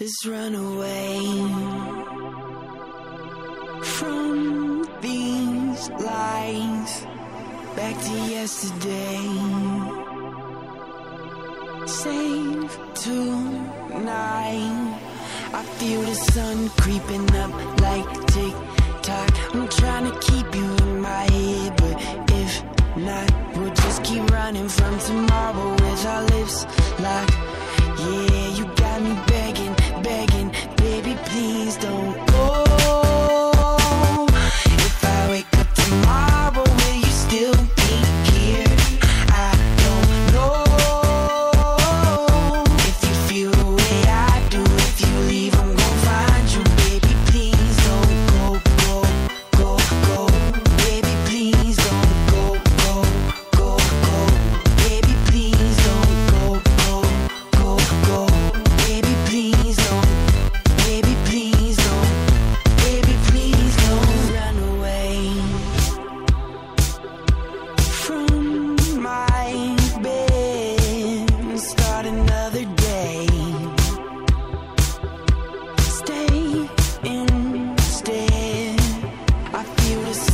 is run away from these lies back to yesterday. Save tonight. I feel the sun creeping up like tick tock. I'm trying to keep you in my head, but if not, we'll just keep running from tomorrow with our lips locked. Yeah, you got me. want you to see.